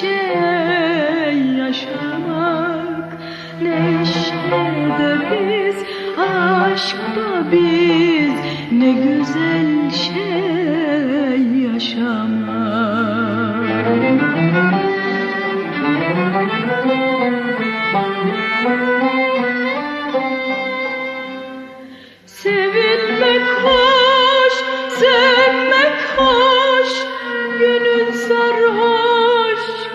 şey yaşamak Neşede biz aşkta biz ne güzel şey yaşamak. Sevilmek hoş, sevmek hoş, gönül sarhoş,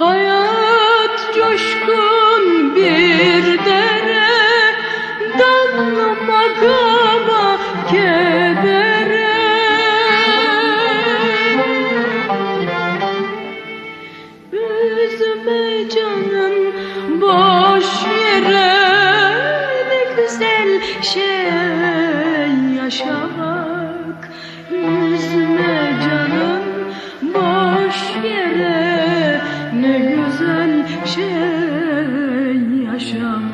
Hayat coşkun bir dere Dalma gama kedere. Üzme canım boş yere Ne güzel şey Ne güzel şey yaşamak.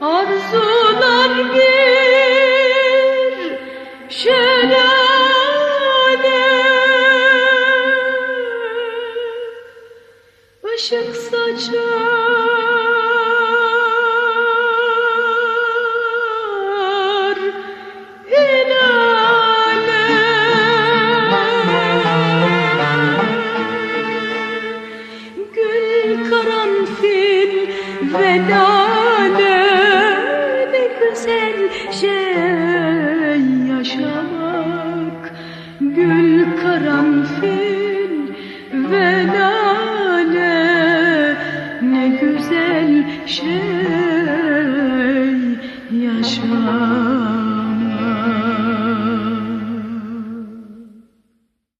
Arzular bir şelale. Işık saçar 的。